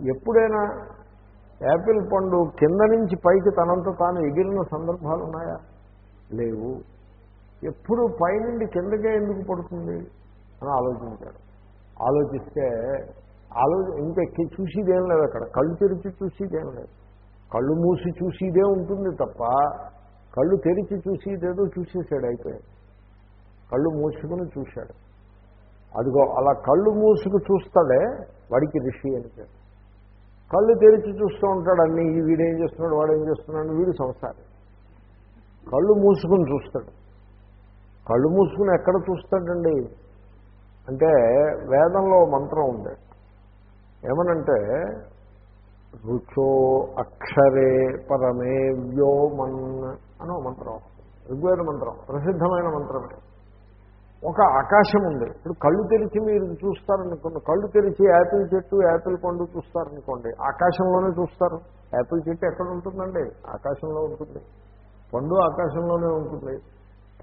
ఎప్పుడైనా యాపిల్ పండు కింద నుంచి పైకి తనంత తాను ఎగిరిన సందర్భాలు ఉన్నాయా లేవు. ఎప్పుడు పైనుండి కిందకే ఎందుకు పడుతుంది? అని ఆలోచించాడు. ఆలోచిస్తే ఆలో ఇంకా ఎక్కి చూసేదేం లేదు అక్కడ. కళ్ళు తెరిచి చూసేదేం లేదు. కళ్ళు మూసి చూసేదే ఉంటుంది తప్ప కళ్ళు తెరిచి చూసేదేదో చూసేసాడు అయిపోయాడు. కళ్ళు మూసుకుని చూశాడు. అదిగో అలా కళ్ళు మూసుకు చూస్తాడే వాడికి ఋషి అని పేరు. కళ్ళు తెరిచి చూస్తూ ఉంటాడు అన్ని వీడేం చేస్తున్నాడు వాడు ఏం చేస్తున్నాడు వీడు సంసారం. కళ్ళు మూసుకుని చూస్తాడు. కళ్ళు మూసుకుని ఎక్కడ చూస్తాడండి? అంటే వేదంలో మంత్రం ఉంది. ఏమనంటే రుచో అక్షరే పరమే వ్యోమన్ అని మంత్రం. ఋగ్వేద మంత్రం ప్రసిద్ధమైన మంత్రమే. ఒక ఆకాశం ఉంది. ఇప్పుడు కళ్ళు తెరిచి మీరు చూస్తారనుకోండి కళ్ళు తెరిచి యాపిల్ చెట్టు యాపిల్ పండు చూస్తారనుకోండి ఆకాశంలోనే చూస్తారు. యాపిల్ చెట్టు ఎక్కడ ఉంటుందండి? ఆకాశంలో ఉంటుంది. పండు ఆకాశంలోనే ఉంటుంది.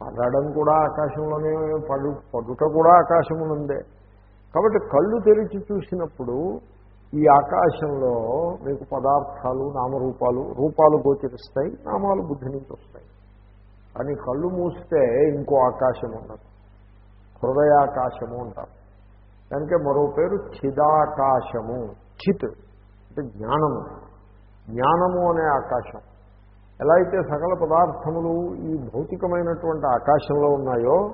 పడడం కూడా ఆకాశంలోనే పడు పడుట కూడా ఆకాశం కాబట్టి కళ్ళు తెరిచి చూసినప్పుడు ఈ ఆకాశంలో మీకు పదార్థాలు నామరూపాలు రూపాలు గోచరిస్తాయి నామాలు బుద్ధి నుంచి వస్తాయి. కానీ కళ్ళు మూస్తే ఇంకో ఆకాశం ఉన్నది. హృదయాకాశము అంటారు. దానికే మరో పేరు చిదాకాశము. చిత్ అంటే జ్ఞానము. జ్ఞానము అనే ఆకాశం. ఎలా అయితే సకల పదార్థములు ఈ భౌతికమైనటువంటి ఆకాశంలో ఉన్నాయో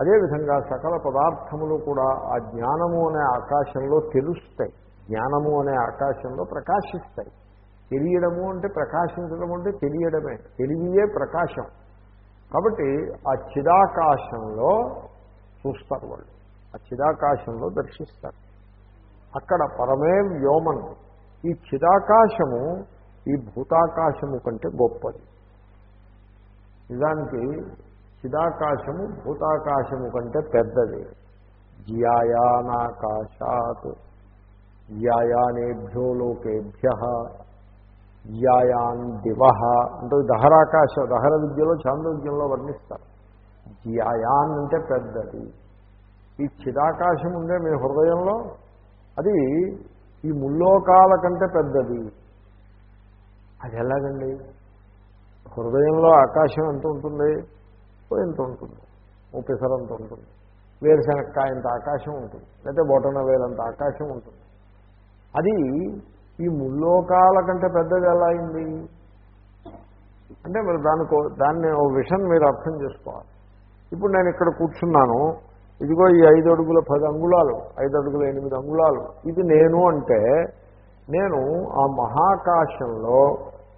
అదేవిధంగా సకల పదార్థములు కూడా ఆ జ్ఞానము అనే ఆకాశంలో తెలుస్తాయి. జ్ఞానము అనే ఆకాశంలో ప్రకాశిస్తాయి. తెలియడము అంటే ప్రకాశించడం అంటే తెలియడమే. తెలివియే ప్రకాశం. కాబట్టి ఆ చిదాకాశంలో చూస్తారు వాళ్ళు. ఆ చిదాకాశంలో దర్శిస్తారు. అక్కడ పరమే వ్యోమం ఈ చిదాకాశము ఈ భూతాకాశము కంటే గొప్పది. నిజానికి చిదాకాశము భూతాకాశము కంటే పెద్దది. జ్యాయానాకాశాత్ జ్యాయానేభ్యో లోకేభ్య జ్యాయాన్ దివ. అంటే దహరాకాశ దహర విద్యలో చాంద్రోద్యంలో వర్ణిస్తారు. జ్యాయాన్ అంటే పెద్దది. ఈ చిరాకాశం ఉందే మీ హృదయంలో? అది ఈ ముల్లోకాల కంటే పెద్దది. అది ఎలాగండి? హృదయంలో ఆకాశం ఎంత ఉంటుంది? ఎంత ఉంటుంది? ఓ పిసరంత ఉంటుంది. వేరుశనక్కాయ అంత ఆకాశం ఉంటుంది. లేకపోతే బొటన వేలంత ఆకాశం ఉంటుంది. అది ఈ ముల్లోకాల కంటే పెద్దది ఎలా అయింది? అంటే మరి దానికో దాన్ని ఓ విషయం మీరు అర్థం చేసుకోవాలి. ఇప్పుడు నేను ఇక్కడ కూర్చున్నాను. ఇదిగో ఈ ఐదు అడుగుల పది అంగుళాలు ఐదు అడుగుల ఎనిమిది అంగుళాలు. ఇది నేను అంటే నేను ఆ మహాకాశంలో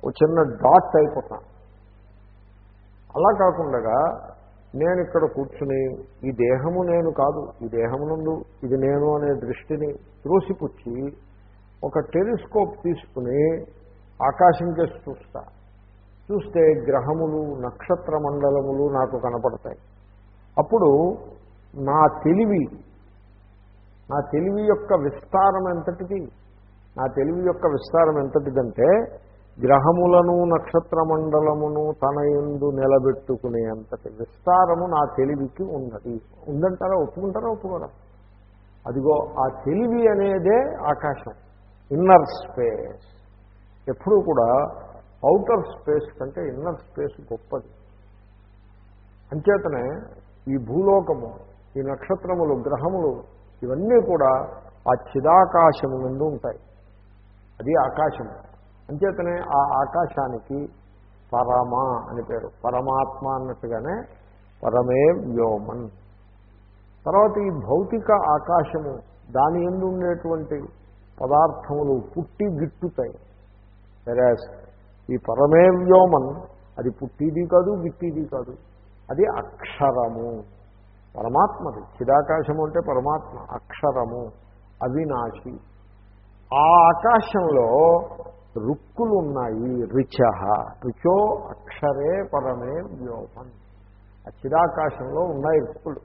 ఒక చిన్న డాట్ అయిపోతాను అలా కాకుండా నేను ఇక్కడ కూర్చుని ఈ దేహము నేను కాదు ఈ దేహమునందు ఇది నేను అనే దృష్టిని త్రోసిపుచ్చి ఒక టెలిస్కోప్ తీసుకుని ఆకాశం చేసి చూస్తా. చూస్తే గ్రహములు నక్షత్ర మండలములు నాకు కనపడతాయి. అప్పుడు నా తెలివి నా తెలివి యొక్క విస్తారం ఎంతటిది నా తెలివి యొక్క విస్తారం ఎంతటిదంటే గ్రహములను నక్షత్ర మండలమును తన ఎందు నిలబెట్టుకునే అంతటి విస్తారము నా తెలివికి ఉన్నది. ఉందంటారా? ఒప్పుకుంటారా? ఒప్పుకోరా? అదిగో ఆ తెలివి అనేదే ఆకాశం. Inner space. ఎప్పుడూ కూడా అవుటర్ స్పేస్ కంటే ఇన్నర్ స్పేస్ గొప్పది. అంచేతనే ఈ భూలోకము ఈ నక్షత్రములు గ్రహములు ఇవన్నీ కూడా ఆ చిదాకాశము నుండి ఉంటాయి. అది ఆకాశము. అంచేతనే ఆ ఆకాశానికి పరమ అని పేరు. పరమాత్మ అన్నట్టుగానే పరమే వ్యోమన్. తర్వాత ఈ భౌతిక ఆకాశము దాని ఎందు ఉండేటువంటి పదార్థములు పుట్టి గిట్టుతాయి. సరే ఈ పరమే వ్యోమన్ అది పుట్టిది కాదు గిట్టిది కాదు. అది అక్షరము. పరమాత్మది. చిదాకాశము అంటే పరమాత్మ. అక్షరము. అవినాశి. ఆ ఆకాశంలో రుక్కులు ఉన్నాయి రుచ. రుచో అక్షరే పరమే వ్యోమన్ ఆ చిదాకాశంలో ఉన్నాయి రుక్కులు.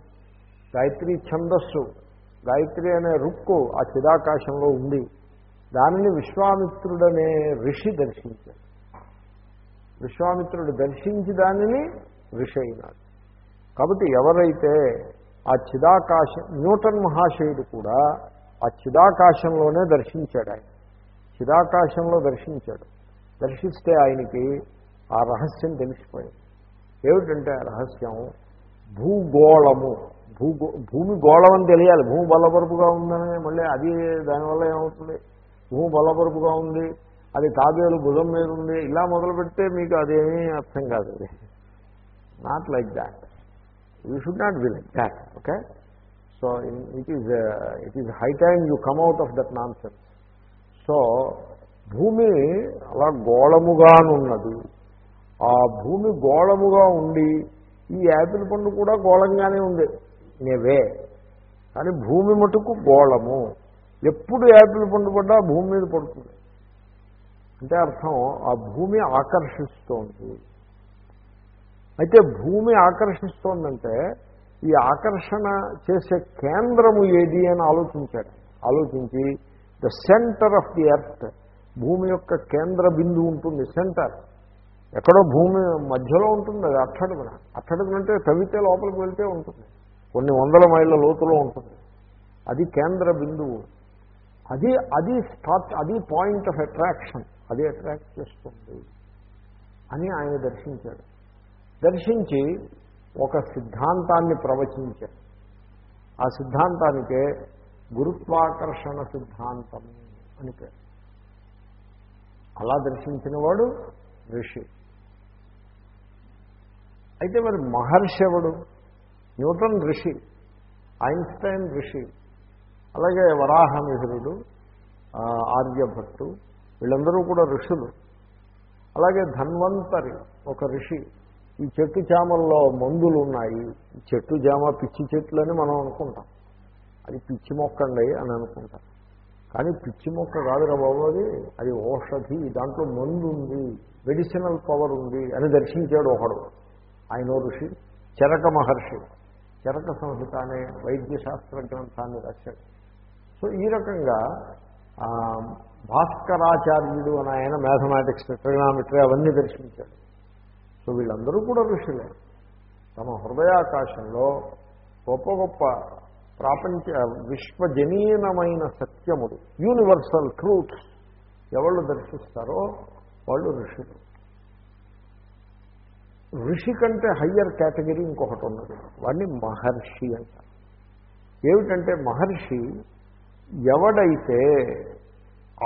గాయత్రి ఛందస్సు. గాయత్రి అనే రుక్కు ఆ చిదాకాశంలో ఉంది. దానిని విశ్వామిత్రుడనే ఋషి దర్శించాడు. విశ్వామిత్రుడు దర్శించి దానిని ఋషి కాబట్టి ఎవరైతే ఆ చిదాకాశం న్యూటన్ మహాశయుడు కూడా ఆ చిదాకాశంలోనే దర్శించాడు ఆయన. చిదాకాశంలో దర్శించాడు. దర్శిస్తే ఆయనకి ఆ రహస్యం తెలిసిపోయింది. ఏమిటంటే ఆ రహస్యం? భూగోళము. భూగో భూమి గోళం అని తెలియాలి. భూమి బలపరుపుగా ఉందని మళ్ళీ అది దానివల్ల ఏమవుతుంది? భూమి బలపరుపుగా ఉంది. అది తాబేలు భుజం మీద ఉంది. ఇలా మొదలుపెడితే మీకు అదేమీ అర్థం కాదు. Not like that you should not be like that okay so it is it is high time you come out of that nonsense so భూమి అలా గోళముగానున్నది ఆ భూమి గోళముగా ఉండి ఈ యాపిల్ పండు కూడా గోళంగానే ఉంది. నేవే. కానీ భూమి మటుకు గోళము. ఎప్పుడు యాపిల్ పండు పడ్డా భూమి మీద పడుతుంది. అంటే అర్థం ఆ భూమి ఆకర్షిస్తోంది. అయితే భూమి ఆకర్షిస్తోందంటే ఈ ఆకర్షణ చేసే కేంద్రము ఏది అని ఆలోచించాడు. ఆలోచించి the centre of the earth భూమి యొక్క కేంద్ర బిందువు ఉంటుంది సెంటర్ ఎక్కడో భూమి మధ్యలో ఉంటుంది అది అట్టడుగున. అట్టడుగున అంటే తవ్వితే లోపలికి వెళ్తే ఉంటుంది. కొన్ని వందల మైళ్ళ లోతులో ఉంటుంది. అది కేంద్ర బిందువు. అది అది స్టార్ట్ అది పాయింట్ ఆఫ్ అట్రాక్షన్ అది అట్రాక్ట్ చేస్తుంది. అని ఆయన దర్శించాడు. దర్శించి ఒక సిద్ధాంతాన్ని ప్రవచించాడు ఆ సిద్ధాంతానికే గురుత్వాకర్షణ సిద్ధాంతం అని పేరు. అలా దర్శించిన వాడు ఋషి. అయితే మరి మహర్షి ఎవడు? న్యూటన్ ఋషి ఐన్స్టైన్ ఋషి అలాగే వరాహమిహిరుడు ఆర్యభట్టు వీళ్ళందరూ కూడా ఋషులు. అలాగే ధన్వంతరి ఒక ఋషి ఈ చెట్టు చేమల్లో మందులు ఉన్నాయి ఈ చెట్టు జామ పిచ్చి చెట్లు అని మనం అనుకుంటాం. అది పిచ్చి మొక్కండి అని అనుకుంటాం. కానీ పిచ్చి మొక్క కాదురా బాబు అది. అది ఔషధి దాంట్లో మందు ఉంది మెడిసినల్ పవర్ ఉంది అని దర్శించాడు ఒకడు. ఆయన ఋషి చరక మహర్షి. చరక సంహిత అనే వైద్య శాస్త్ర గ్రంథాన్ని రాశాడు. సో ఈ రకంగా భాస్కరాచార్యుడు అని ఆయన మ్యాథమెటిక్స్ ట్రిగ్నామెట్రీ అవన్నీ దర్శించాడు. సో వీళ్ళందరూ కూడా ఋషులే. తమ హృదయాకాశంలో గొప్ప గొప్ప ప్రాపంచ విశ్వజనీనమైన సత్యములు యూనివర్సల్ ట్రూత్ ఎవళ్ళు దర్శిస్తారో వాళ్ళు ఋషులు. ఋషి కంటే హయ్యర్ కేటగిరీ ఇంకొకటి ఉన్నది. వాడిని మహర్షి అంటారు. ఏమిటంటే మహర్షి ఎవడైతే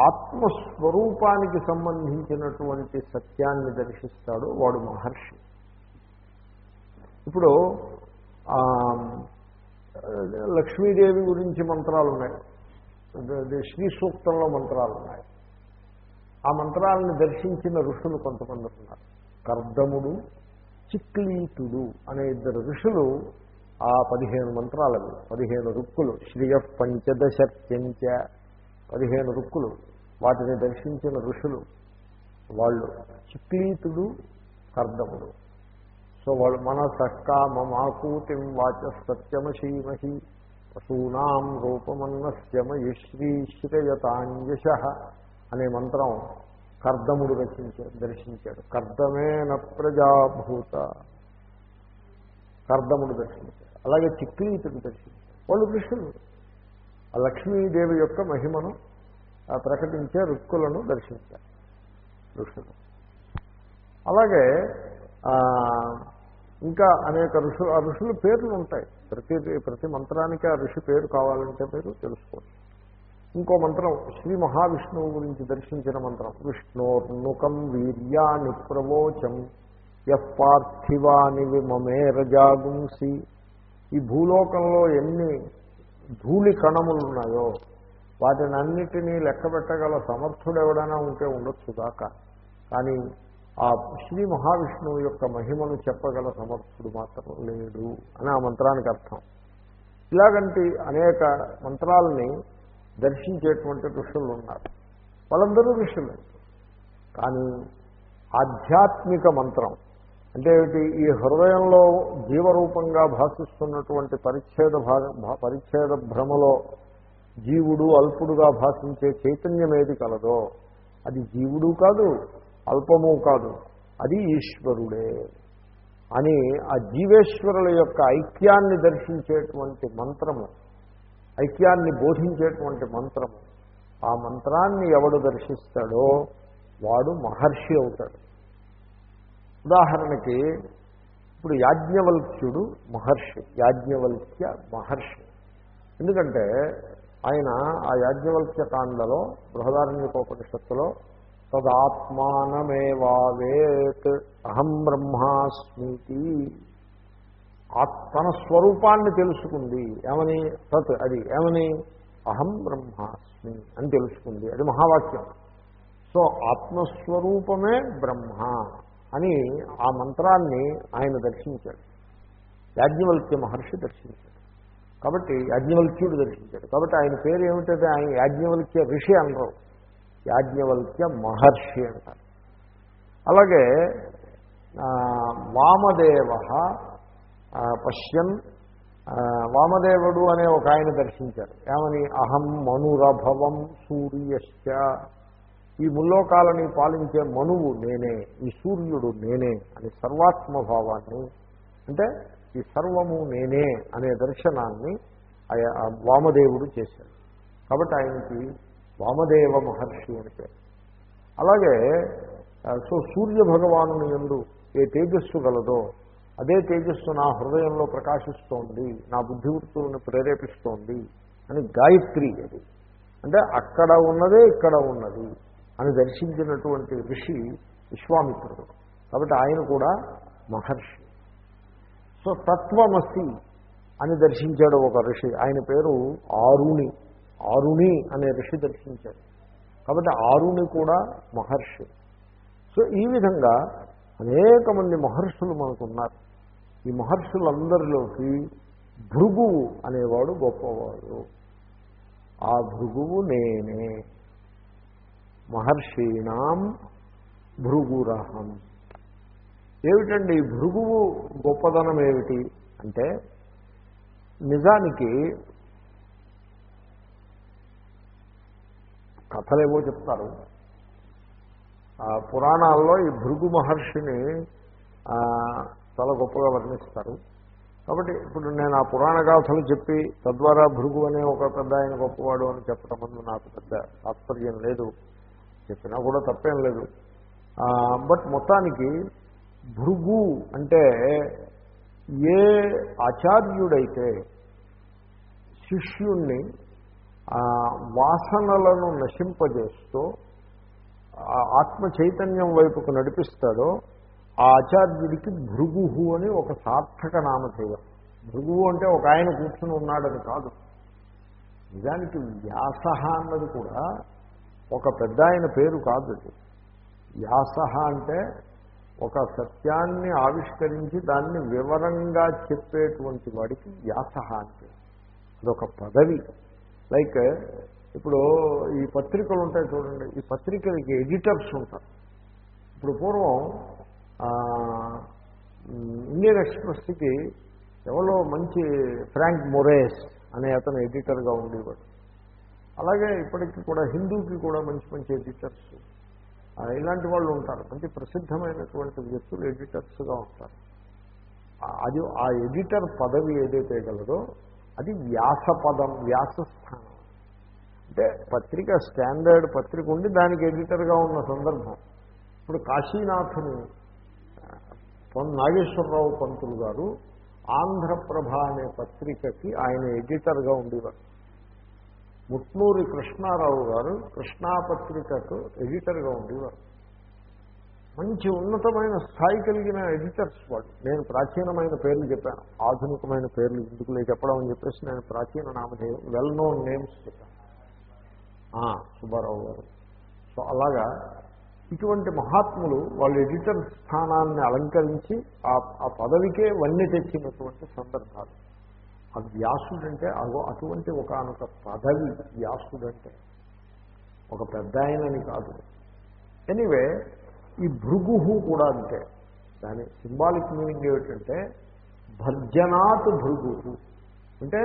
ఆత్మస్వరూపానికి సంబంధించినటువంటి సత్యాన్ని దర్శిస్తాడో వాడు మహర్షి. ఇప్పుడు లక్ష్మీదేవి గురించి మంత్రాలు ఉన్నాయి శ్రీ సూక్తంలో మంత్రాలు ఉన్నాయి ఆ మంత్రాలను దర్శించిన ఋషులు కొంతమంది ఉన్నారు. కర్దముడు చిక్లీతుడు అనే ఇద్దరు ఋషులు ఆ పదిహేను మంత్రాలవి పదిహేను రుక్కులు శ్రియ పంచదశత్యంచ పదిహేను రుక్కులు వాటిని దర్శించిన ఋషులు వాళ్ళు చిక్లీతుడు కర్దముడు. సో వాళ్ళు మన సక్కా మమాకూతిం వాచ సత్యమశీమహి పశూనాం రూపమన్నశ్యమయశ్రీశ్రయతాంజశ అనే మంత్రం కర్దముడు రచించాడు దర్శించాడు. కర్దమేన ప్రజాభూత. కర్దముడు దర్శించాడు. అలాగే చిక్లీతుడు దర్శించాడు. వాళ్ళు ఋషులు. ఆ లక్ష్మీదేవి యొక్క మహిమను ప్రకటించే రుక్కులను దర్శించారు. ఋషులు. అలాగే ఇంకా అనేక ఋషులు ఆ ఋషులు పేర్లు ఉంటాయి. ప్రతి ప్రతి మంత్రానికి ఆ ఋషి పేరు కావాలంటే మీరు తెలుసుకోవచ్చు ఇంకో మంత్రం శ్రీ మహావిష్ణువు గురించి దర్శించిన మంత్రం విష్ణోర్నుకం వీర్యాని ప్రవోచం ఎఫ్ పార్థివాని విమమేరజాగుంసి ఈ భూలోకంలో ఎన్ని ధూళి కణములు ఉన్నాయో వాటిని అన్నిటినీ లెక్క పెట్టగల సమర్థుడు ఎవడైనా ఉంటే ఉండొచ్చు దాకా కానీ ఆ శ్రీ మహావిష్ణువు యొక్క మహిమను చెప్పగల సమర్థుడు మాత్రం లేడు అని ఆ మంత్రానికి అర్థం. ఇలాగంటి అనేక మంత్రాలని దర్శించేటువంటి ఋషులు ఉన్నారు. వాళ్ళందరూ ఋషులు. కానీ ఆధ్యాత్మిక మంత్రం అంటే ఏమిటి? ఈ హృదయంలో జీవరూపంగా భాషిస్తున్నటువంటి పరిచ్ఛేద భాగ పరిచ్ఛేద భ్రమలో జీవుడు అల్పుడుగా భాషించే చైతన్యం ఏది కలదో అది జీవుడు కాదు అల్పము కాదు అది ఈశ్వరుడే అని ఆ జీవేశ్వరుల యొక్క ఐక్యాన్ని దర్శించేటువంటి మంత్రము ఐక్యాన్ని బోధించేటువంటి మంత్రము. ఆ మంత్రాన్ని ఎవడు దర్శిస్తాడో వాడు మహర్షి అవుతాడు. ఉదాహరణకి ఇప్పుడు యాజ్ఞవల్క్యుడు మహర్షి యాజ్ఞవల్క్య మహర్షి. ఎందుకంటే ఆయన ఆ యాజ్ఞవల్క్య కాండలో బృహదారణ్యకోపనిషత్తులో తదాత్మానమేవావేత్ అహం బ్రహ్మాస్మితి. తన స్వరూపాన్ని తెలుసుకుంది. ఏమని? తత్ అది ఏమని? అహం బ్రహ్మాస్మి అని తెలుసుకుంది. అది మహావాక్యం. సో ఆత్మస్వరూపమే బ్రహ్మ. అని ఆ మంత్రాన్ని ఆయన దర్శించాడు. యాజ్ఞవల్క్య మహర్షి దర్శించాడు. కాబట్టి యాజ్ఞవల్క్యుడు దర్శించాడు. కాబట్టి ఆయన పేరు ఏమిటంటే ఆయన యాజ్ఞవల్క్య ఋషి అనరు. యాజ్ఞవల్క్య మహర్షి అంటారు. అలాగే వామదేవ పశ్యన్ వామదేవుడు అనే ఒక ఆయన దర్శించారు. ఏమని? అహం మనురభవం సూర్యశ్చ ఈ ముల్లోకాలని పాలించే మనువు నేనే ఈ సూర్యుడు నేనే అని సర్వాత్మభావాన్ని అంటే ఈ సర్వము నేనే అనే దర్శనాన్ని వామదేవుడు చేశాడు. కాబట్టి ఆయనకి వామదేవ మహర్షి అని పేరు. అలాగే సో సూర్య భగవాను ఎందు ఏ తేజస్సు గలదో అదే తేజస్సు నా హృదయంలో ప్రకాశిస్తోంది నా బుద్ధివృత్తులను ప్రేరేపిస్తోంది అని గాయత్రి అది. అంటే అక్కడ ఉన్నదే ఇక్కడ ఉన్నది. అని దర్శించినటువంటి ఋషి విశ్వామిత్రుడు. కాబట్టి ఆయన కూడా మహర్షి. సో తత్వమసి అని దర్శించాడు ఒక ఋషి. ఆయన పేరు ఆరుణి. ఆరుణి అనే ఋషి దర్శించాడు. కాబట్టి ఆరుణి కూడా మహర్షి. సో ఈ విధంగా అనేక మంది మహర్షులు మనకున్నారు. ఈ మహర్షులందరిలోకి భృగువు అనేవాడు గొప్పవాడు. ఆ భృగువు నేనే. మహర్షీణాం భృగురహం. ఏమిటండి? భృగువు గొప్పదనం ఏమిటి అంటే నిజానికి కథలేవో చెప్తారు. పురాణాల్లో ఈ భృగు మహర్షిని చాలా గొప్పగా వర్ణిస్తారు. కాబట్టి ఇప్పుడు నేను ఆ పురాణ గాథలు చెప్పి తద్వారా భృగు అనే ఒక పెద్ద ఆయన గొప్పవాడు అని చెప్పడం ముందు నాకు పెద్ద తాత్పర్యం లేదు. చెప్పినా కూడా తప్పేం లేదు. బట్ మొత్తానికి భృగు అంటే ఏ ఆచార్యుడైతే శిష్యుణ్ణి వాసనలను నశింపజేస్తూ ఆత్మ చైతన్యం వైపుకు నడిపిస్తాడో ఆ ఆచార్యుడికి భృగు అని ఒక సార్థక నామధేయం. భృగువు అంటే ఒక ఆయన కూర్చుని ఉన్నాడని కాదు. నిజానికి వ్యాస అన్నది కూడా ఒక పెద్ద ఆయన పేరు కాదు అది. వ్యాస అంటే ఒక సత్యాన్ని ఆవిష్కరించి దాన్ని వివరంగా చెప్పేటువంటి వాడికి వ్యాస అంటే అదొక పదవి. లైక్ ఇప్పుడు ఈ పత్రికలు ఉంటాయి చూడండి ఈ పత్రికలకి ఎడిటర్స్ ఉంటారు. ఇప్పుడు పూర్వం ఇండియన్ ఎక్స్ప్రెస్కి ఎవరో మంచి ఫ్రాంక్ మొరేస్ అనే అతను ఎడిటర్గా ఉండేవాడు. అలాగే ఇప్పటికి కూడా హిందూకి కూడా మంచి మంచి ఎడిటర్స్ ఇలాంటి వాళ్ళు ఉంటారు. మంచి ప్రసిద్ధమైనటువంటి వ్యక్తులు ఎడిటర్స్గా ఉంటారు. అది ఆ ఎడిటర్ పదవి ఏదైతే గలదో అది వ్యాస పదం వ్యాసస్థానం అంటే పత్రిక స్టాండర్డ్ పత్రిక ఉండి దానికి ఎడిటర్గా ఉన్న సందర్భం. ఇప్పుడు కాశీనాథుని పొన్ నాగేశ్వరరావు పంతులు గారు ఆంధ్రప్రభ అనే పత్రికకి ఆయన ఎడిటర్గా ఉండేవారు. ముట్నూరి కృష్ణారావు గారు కృష్ణాపత్రికకు ఎడిటర్గా ఉండేవారు. మంచి ఉన్నతమైన స్థాయి కలిగిన ఎడిటర్స్ వాడు నేను ప్రాచీనమైన పేర్లు చెప్పాను. ఆధునికమైన పేర్లు ఎందుకులే చెప్పడం అని చెప్పేసి నేను ప్రాచీన నామధేయం వెల్ నోన్ నేమ్స్ చెప్పాను. సుబ్బారావు గారు. సో అలాగా ఇటువంటి మహాత్ములు వాళ్ళు ఎడిటర్ స్థానాన్ని అలంకరించి ఆ పదవికే వన్నె తెచ్చినటువంటి సందర్భాలు. ఆ వ్యాసుడంటే అగో అటువంటి ఒకనొక పదవి వ్యాసుడంటే. ఒక పెద్ద ఆయనని కాదు. ఎనీవే ఈ భృగు కూడా అంతే. దాని సింబాలిక్ మీనింగ్ ఏమిటంటే భర్జనాత్ భృగు అంటే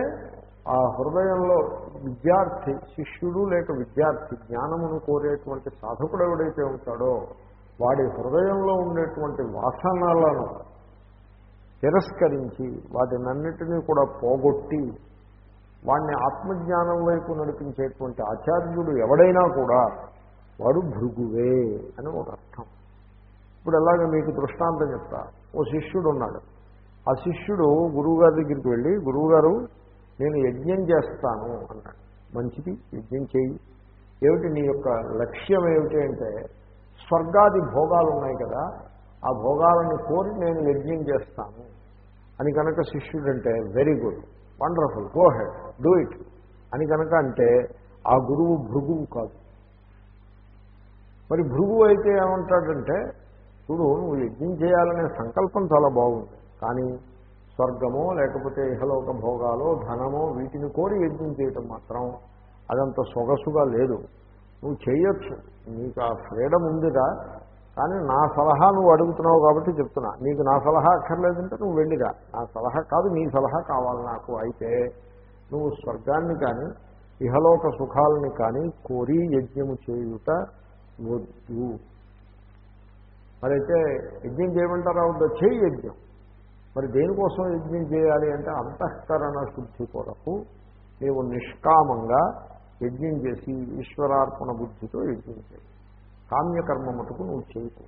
ఆ హృదయంలో విద్యార్థి శిష్యుడు లేక విద్యార్థి జ్ఞానమును కోరేటువంటి సాధకుడు ఎవడైతే ఉంటాడో వాడి హృదయంలో ఉండేటువంటి వాసనలను తిరస్కరించి వాటినన్నిటినీ కూడా పోగొట్టి వాడిని ఆత్మజ్ఞానం వైపు నడిపించేటువంటి ఆచార్యుడు ఎవడైనా కూడా వాడు భృగువే అని ఒక అర్థం. ఇప్పుడు ఎలాగ మీకు దృష్టాంతం చెప్తా. ఓ శిష్యుడు ఉన్నాడు. ఆ శిష్యుడు గురువుగారి దగ్గరికి వెళ్ళి గురువుగారు నేను యజ్ఞం చేస్తాను అన్నాడు. మంచిది యజ్ఞం చేయి. ఏమిటి నీ యొక్క లక్ష్యం ఏమిటి అంటే స్వర్గాది భోగాలు ఉన్నాయి కదా ఆ భోగాలను కోరి నేను యజ్ఞం చేస్తాను. అని కనుక శిష్యుడు అంటే very good wonderful go ahead do it అని కనుక అంటే ఆ గురువు భృగువు కాదు. మరి భృగు అయితే ఏమంటాడంటే చూడు నువ్వు యజ్ఞం చేయాలనే సంకల్పం చాలా బాగుంది. కానీ స్వర్గమో లేకపోతే ఇహలోక భోగాలో ధనమో వీటిని కోరి యజ్ఞం చేయటం మాత్రం అదంత సొగసుగా లేదు. నువ్వు చేయొచ్చు. నీకు ఆ ఫ్రీడమ్ ఉందిరా. కానీ నా సలహా నువ్వు అడుగుతున్నావు కాబట్టి చెప్తున్నా. నీకు నా సలహా అక్కర్లేదంటే నువ్వు వెళ్ళిరా. నా సలహా కాదు నీ సలహా కావాలి నాకు. అయితే నువ్వు స్వర్గాన్ని కానీ ఇహలోక సుఖాలని కానీ కోరి యజ్ఞము చేయుట వద్దు. మరైతే యజ్ఞం చేయమంటారా? వద్దా. చేయి యజ్ఞం. మరి దేనికోసం యజ్ఞం చేయాలి అంటే అంతఃకరణ శుద్ధి కొరకు నీవు నిష్కామంగా యజ్ఞం చేసి ఈశ్వరార్పణ బుద్ధితో యజ్ఞం చేయాలి కామ్యకర్మ మటుకు నువ్వు చేయకు.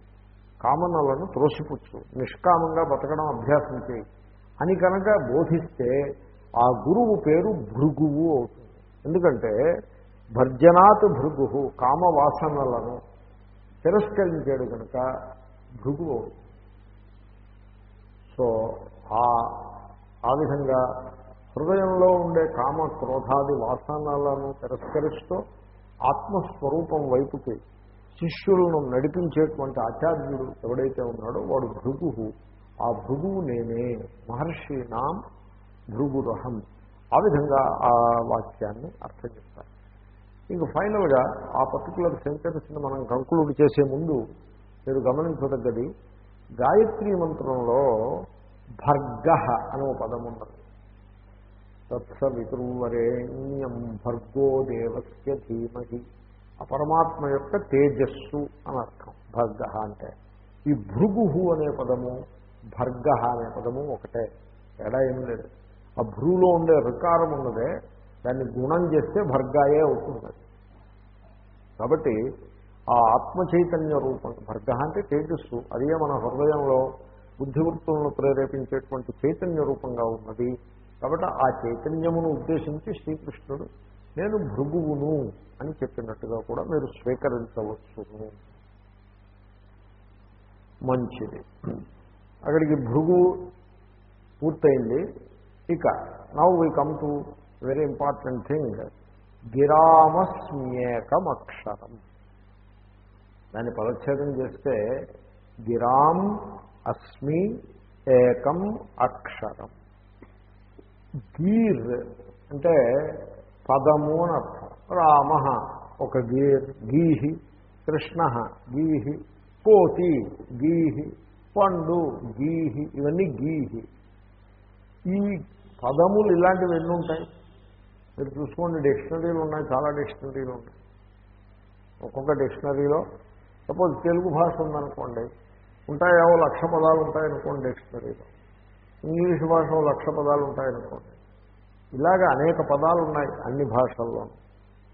కామనలను త్రోసిపుచ్చు. నిష్కామంగా బతకడం అభ్యాసం చేయి. అని కనుక బోధిస్తే ఆ గురువు పేరు భృగువు అవుతుంది. ఎందుకంటే భర్జనాత్ భృగు కామవాసనలను తిరస్కరించాడు కనుక భృగు అవుతుంది. సో ఆ ఆ విధంగా హృదయంలో ఉండే కామ క్రోధాది వాసనలను తిరస్కరిస్తూ ఆత్మస్వరూపం వైపుకి శిష్యులను నడిపించేటువంటి ఆచార్యుడు ఎవడైతే ఉన్నాడో వాడు భృగు ఆ భృగువు నేనే. మహర్షి నాం భృగురహం. ఆ విధంగా ఆ వాక్యాన్ని అర్థం చేస్తారు ఇంక ఫైనల్గా ఆ పర్టికులర్ సెంటెన్స్ని మనం కంక్లూడ్ చేసే ముందు మీరు గమనించదగ్గది గాయత్రి మంత్రంలో భర్గ అనే ఒక పదం ఉన్నది. తత్సవితృవరేణ్యం భర్గో దేవస్య ధీమహి. ఆ పరమాత్మ యొక్క తేజస్సు అని అర్థం. భర్గ అంటే. ఈ భృగు అనే పదము భర్గ అనే పదము ఒకటే. తేడా ఏం లేదు. ఆ భ్రూలో ఉండే రికారం ఉన్నదే దాన్ని గుణం చేస్తే భర్గాయే అవుతుంది. కాబట్టి ఆ ఆత్మ చైతన్య రూపం భర్గ అంటే తేజస్సు అదే మన హృదయంలో బుద్ధివృత్తులను ప్రేరేపించేటువంటి చైతన్య రూపంగా ఉన్నది. కాబట్టి ఆ చైతన్యమును ఉద్దేశించి శ్రీకృష్ణుడు నేను భృగువును అని చెప్పినట్టుగా కూడా మీరు స్వీకరించవచ్చు. మంచిది. అక్కడికి భృగు పూర్తయింది. ఇక now we come to very important thing గిరామస్మ్యేకమక్షరం. దాన్ని పదచ్ఛేదం చేస్తే గిరాం అస్మి ఏకం అక్షరం. గీర్ అంటే పదము అని అర్థం. రామ ఒక గీర్ గీహి కృష్ణ గీహి కోతి గీహి పండు గీహి ఇవన్నీ గీహి. ఈ పదములు ఇలాంటివి ఎన్ని ఉంటాయి. మీరు చూసుకోండి డిక్షనరీలు ఉన్నాయి చాలా డిక్షనరీలు ఉన్నాయి ఒక్కొక్క డిక్షనరీలో సపోజ్ తెలుగు భాష ఉందనుకోండి ఉంటాయేవో లక్ష పదాలు ఉంటాయనుకోండి డిక్షనరీలో. ఇంగ్లీష్ భాషలో లక్ష పదాలు ఉంటాయనుకోండి. ఇలాగ అనేక పదాలు ఉన్నాయి అన్ని భాషల్లో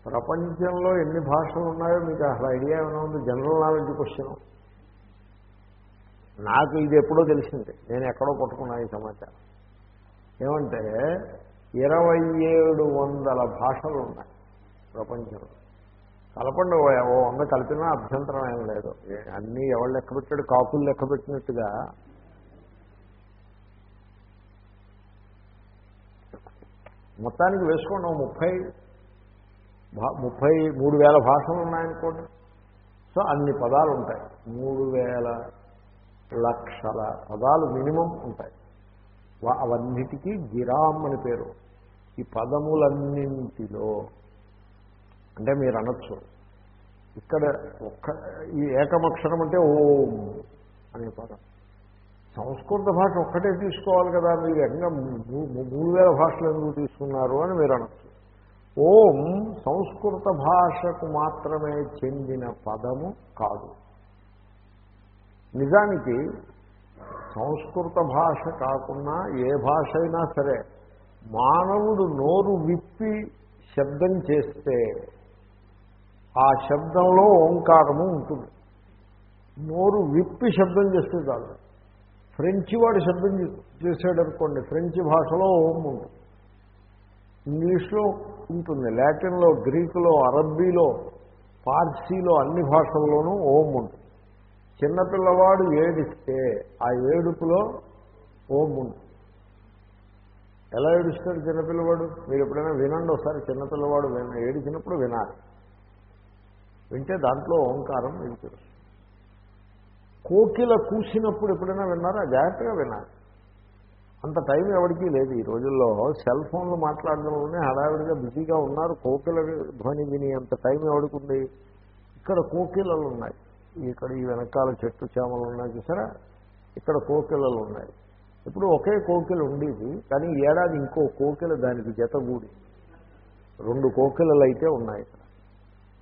ప్రపంచంలో ఎన్ని భాషలు ఉన్నాయో మీకు అసలు ఐడియా ఏమైనా ఉంది? జనరల్ నాలెడ్జ్ క్వశ్చన్ నాకు ఇది ఎప్పుడో తెలిసింది. నేను ఎక్కడో పట్టుకున్నా ఈ సమాచారం. ఏమంటే ఇరవై ఏడు వందల భాషలు ఉన్నాయి ప్రపంచంలో. కలపండి ఓ వంద కలిపినా అభ్యంతరం ఏం లేదు. అన్నీ ఎవరు లెక్క పెట్టాడు కాకులు లెక్క పెట్టినట్టుగా. మొత్తానికి వేసుకోండి ఓ ముప్పై ముప్పై మూడు వేల భాషలు ఉన్నాయనుకోండి. సో అన్ని పదాలు ఉంటాయి మూడు వేల లక్షల పదాలు మినిమం ఉంటాయి. అవన్నిటికీ గిరామ్ అని పేరు. ఈ పదములన్నింటిలో అంటే మీరు అనొచ్చు. ఇక్కడ ఒక్క ఈ ఏకమక్షరం అంటే ఓం అనే పదం. సంస్కృత భాష ఒక్కటే తీసుకోవాలి కదా మీరు ఎక్కడ మూడు వేల భాషలు ఎందుకు తీసుకున్నారు అని మీరు అనొచ్చు. ఓం సంస్కృత భాషకు మాత్రమే చెందిన పదము కాదు. నిజానికి సంస్కృత భాష కాకుండా ఏ భాష అయినా సరే మానవుడు నోరు విప్పి శబ్దం చేస్తే ఆ శబ్దంలో ఓంకారము ఉంటుంది. నోరు విప్పి శబ్దం చేస్తే చాలు. ఫ్రెంచి వాడు శబ్దం చేసాడు ఫ్రెంచి భాషలో ఓం ఉంటుంది. ఇంగ్లీష్లో ఉంటుంది లాటిన్లో గ్రీకులో అరబ్బీలో పార్సీలో అన్ని భాషల్లోనూ ఓం ఉంటుంది. చిన్నపిల్లవాడు ఏడిస్తే ఆ ఏడుపులో ఓం ఉంటుంది. ఎలా ఏడుస్తాడు చిన్నపిల్లవాడు మీరు ఎప్పుడైనా వినండి ఒకసారి చిన్నపిల్లవాడు విన ఏడిచినప్పుడు వినాలి. వింటే దాంట్లో ఓంకారం మీకు తెలుసు కోకిల కూసినప్పుడు ఎప్పుడైనా విన్నారా? జాగ్రత్తగా వినాలి. అంత టైం ఎవరికీ లేదు ఈ రోజుల్లో. సెల్ ఫోన్లు మాట్లాడడంలోనే హడావిడిగా బిజీగా ఉన్నారు. కోకిల ధ్వని విని అంత టైం ఎవరికి ఉంది? ఇక్కడ కోకిలలు ఉన్నాయి. ఇక్కడ ఈ వెనకాల చెట్టు చేమలు ఉన్నాయి చూసారా? ఇక్కడ కోకిలలు ఉన్నాయి. ఇప్పుడు ఒకే కోకిల ఉండేది కానీ ఏడాది ఇంకో కోకిల దానికి జతగూడి రెండు కోకిలలు అయితే ఉన్నాయి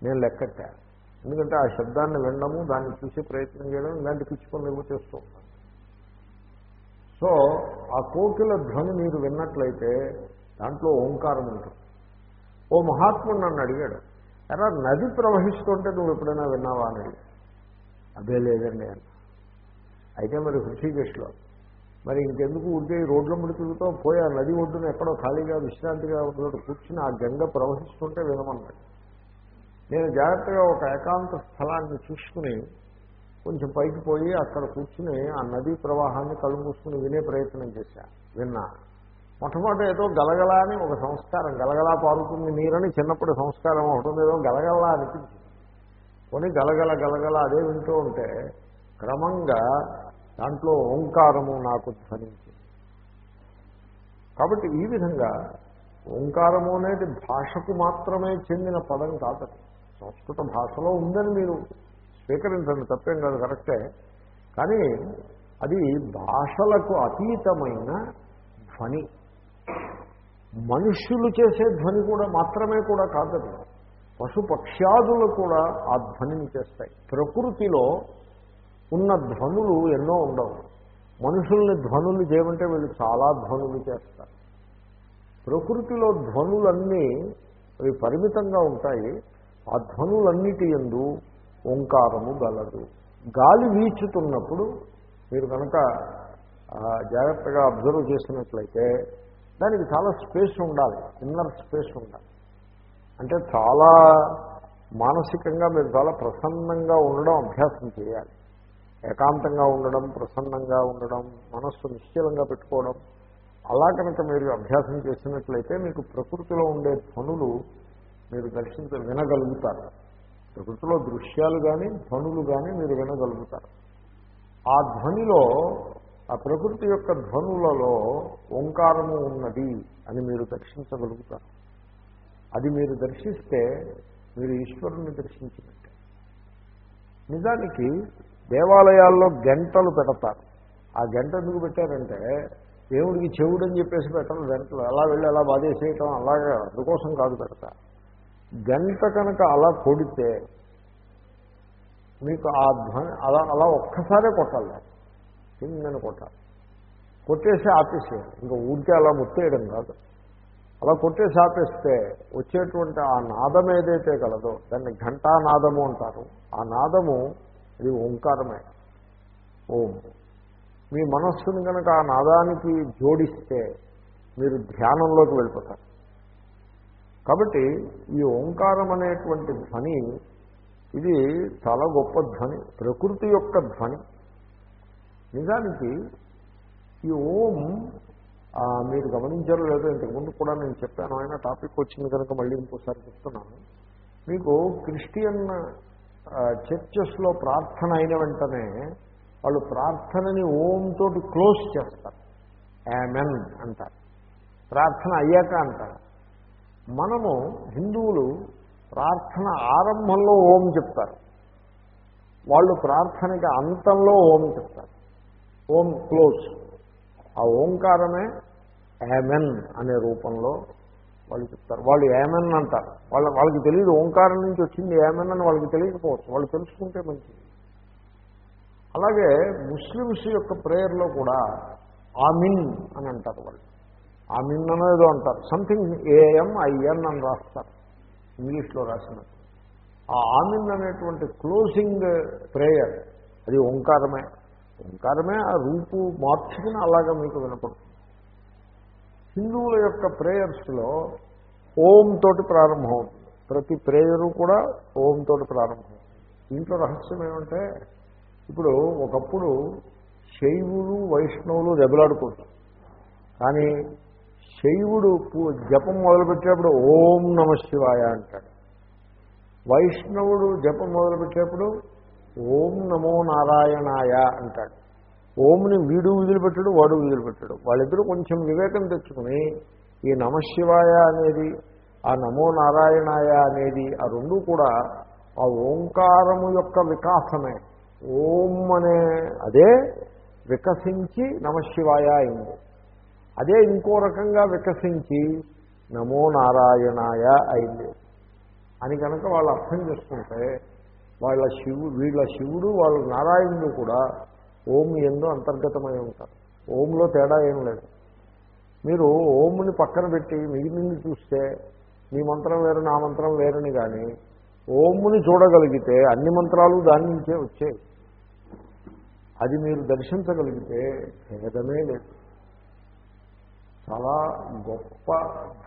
నేను లెక్కట్టా. ఎందుకంటే ఆ శబ్దాన్ని వినడము దాన్ని చూసి ప్రయత్నం చేయడం ఇలాంటి పిచ్చి పనులు చేస్తూ ఉంటాను సో ఆ కోకిల ధ్వని మీరు విన్నట్లయితే దాంట్లో ఓంకారం ఉంటుంది. ఓ మహాత్ముడు నన్ను అడిగాడు ఎరా నది ప్రవహిస్తుంటే నువ్వు ఎప్పుడైనా విన్నావా? అని అదే లేదండి అని అయితే మరి హృషికేశ్లో మరి ఇంకెందుకు ఉంటే ఈ రోడ్ల ముడి తిరుగుతూ పోయి ఆ నది ఒడ్డున ఎక్కడో ఖాళీగా విశ్రాంతిగా ఉన్నట్టు కూర్చుని ఆ గంగ ప్రవహిస్తుంటే వినమన్నాడు. నేను జాగ్రత్తగా ఒక ఏకాంత స్థలాన్ని చూసుకుని కొంచెం పైకి పోయి అక్కడ కూర్చుని ఆ నదీ ప్రవాహాన్ని కళ్ళు వినే ప్రయత్నం చేశా. విన్నా. మొట్టమొదట ఏదో గలగల అని ఒక సంస్కారం గలగలా పారుతుంది నీరని చిన్నప్పుడు సంస్కారం ఒకటి ఏదో గలగలా అనిపించింది. కొని గలగల గలగల అదే వింటూ ఉంటే క్రమంగా దాంట్లో ఓంకారము నాకు ధ్వనించింది. కాబట్టి ఈ విధంగా ఓంకారము అనేది భాషకు మాత్రమే చెందిన పదం కాదు సంస్కృత భాషలో ఉందని మీరు స్వీకరించండి తప్పేం కాదు కరెక్టే. కానీ అది భాషలకు అతీతమైన ధ్వని. మనుష్యులు చేసే ధ్వని కూడా మాత్రమే కూడా కాదు పశుపక్ష్యాదులు కూడా ఆ ధ్వనిని చేస్తాయి. ప్రకృతిలో ఉన్న ధ్వనులు ఎన్నో ఉండవు. మనుషుల్ని ధ్వనులు చేయమంటే వీళ్ళు చాలా ధ్వనులు చేస్తారు. ప్రకృతిలో ధ్వనులన్నీ అవి పరిమితంగా ఉంటాయి. ఆ ధ్వనులన్నిటి ఎందు ఓంకారము గలదు. గాలి వీచుతున్నప్పుడు మీరు కనుక జాగ్రత్తగా అబ్జర్వ్ చేసినట్లయితే దానికి చాలా స్పేస్ ఉండాలి ఇన్నర్ స్పేస్ ఉండాలి. అంటే చాలా మానసికంగా మీరు చాలా ప్రసన్నంగా ఉండడం అభ్యాసం చేయాలి. ఏకాంతంగా ఉండడం ప్రసన్నంగా ఉండడం మనస్సు నిశ్చలంగా పెట్టుకోవడం అలా కనుక మీరు అభ్యాసం చేసినట్లయితే మీకు ప్రకృతిలో ఉండే ధ్వనులు మీరు దర్శించ వినగలుగుతారు. ప్రకృతిలో దృశ్యాలు కానీ ధ్వనులు కానీ మీరు వినగలుగుతారు. ఆ ధ్వనిలో ఆ ప్రకృతి యొక్క ధ్వనులలో ఓంకారము ఉన్నది అని మీరు దర్శించగలుగుతారు. అది మీరు దర్శిస్తే మీరు ఈశ్వరుణ్ణి దర్శించినట్టే. నిజానికి దేవాలయాల్లో గంటలు పెడతారు. ఆ గంట ఎందుకు పెట్టారంటే దేవుడికి చెవుడని చెప్పేసి పెట్టడం గంటలు అలా వెళ్ళి అలా బాధేసేయటం అలాగా అందుకోసం కాదు పెడతారు. గంట కనుక అలా కొడితే మీకు ఆ ధ్వని అలా అలా ఒక్కసారే కొట్టాలి. చిన్నని కొట్టాలి. కొట్టేసి ఆపేసేయాలి ఇంకా ఊరికే అలా ముత్తేయడం కాదు. అలా కొట్టేసి ఆపేస్తే వచ్చేటువంటి ఆ నాదం ఏదైతే కలదో దాన్ని ఘంటానాదము అంటారు. ఆ నాదము ఇది ఓంకారమే. ఓం. మీ మనస్సును కనుక ఆ నాదానికి జోడిస్తే మీరు ధ్యానంలోకి వెళ్ళిపోతారు. కాబట్టి ఈ ఓంకారం అనేటువంటి ధ్వని ఇది చాలా గొప్ప ధ్వని ప్రకృతి యొక్క ధ్వని. నిజానికి ఈ ఓం మీరు గమనించారో లేదో ఇంతకుముందు కూడా నేను చెప్పాను ఆయన టాపిక్ వచ్చింది కనుక మళ్ళీ ఇంకోసారి చెప్తున్నాను. మీకు క్రిస్టియన్ చర్చెస్లో ప్రార్థన అయిన వెంటనే వాళ్ళు ప్రార్థనని ఓంతో క్లోజ్ చేస్తారు. యామెన్ అంటారు. ప్రార్థన అయ్యాక అంటారు. మనము హిందువులు ప్రార్థన ఆరంభంలో ఓం చెప్తారు. వాళ్ళు ప్రార్థనకి అంతంలో ఓం చెప్తారు. ఓం క్లోజ్. ఆ ఓంకారమే యామెన్ అనే రూపంలో వాళ్ళు చెప్తారు. వాళ్ళు యామెన్ అంటారు. వాళ్ళ వాళ్ళకి తెలియదు ఓంకారం నుంచి వచ్చింది ఏమెన్ అని వాళ్ళకి తెలియకపోవచ్చు. వాళ్ళు తెలుసుకుంటే మంచిది. అలాగే ముస్లిమ్స్ యొక్క ప్రేయర్లో కూడా ఆమిన్ అని అంటారు వాళ్ళు. ఆమిన్ ఏదో అంటారు. సంథింగ్ ఏఎం ఐఎన్ అని రాస్తారు. ఇంగ్లీష్లో రాసినట్టు. ఆ ఆమిన్ అనేటువంటి క్లోజింగ్ ప్రేయర్ అది ఓంకారమే. ఓంకారమే ఆ రూపు మార్చుకుని అలాగా మీకు వినపడుతుంది. హిందువుల యొక్క ప్రేయర్స్లో ఓం తోటి ప్రారంభమవుతుంది. ప్రతి ప్రేయరు కూడా ఓం తోటి ప్రారంభమవుతుంది. దీంట్లో రహస్యం ఏమంటే ఇప్పుడు ఒకప్పుడు శైవులు వైష్ణవులు రెబలాడుకోవచ్చు కానీ శైవుడు పూ- జపం మొదలుపెట్టేప్పుడు ఓం నమ శివాయ అంటాడు. వైష్ణవుడు జపం మొదలుపెట్టేప్పుడు ఓం నమో నారాయణాయ అంటాడు. ఓంని వీడు వదిలిపెట్టాడు వాడు వదిలిపెట్టాడు. వాళ్ళిద్దరూ కొంచెం వివేకం తెచ్చుకుని ఈ నమశివాయ అనేది ఆ నమో నారాయణాయ అనేది ఆ రెండు కూడా ఆ ఓంకారము యొక్క వికాసమే. ఓం అనే అదే వికసించి నమశివాయ అయింది. అదే ఇంకో రకంగా వికసించి నమో నారాయణాయ అయింది. అని కనుక వాళ్ళు అర్థం చేసుకుంటే వాళ్ళ శివు వీళ్ళ శివుడు వాళ్ళ నారాయణుడు కూడా ఓం ఎందు అంతర్గతమై ఉంటారు. ఓంలో తేడా ఏం లేదు. మీరు ఓంని పక్కన పెట్టి మిగిలింది చూస్తే మీ మంత్రం వేరు నా మంత్రం వేరని కానీ ఓంని చూడగలిగితే అన్ని మంత్రాలు దాని నుంచే వచ్చాయి అది మీరు దర్శించగలిగితే భేదమే లేదు. చాలా గొప్ప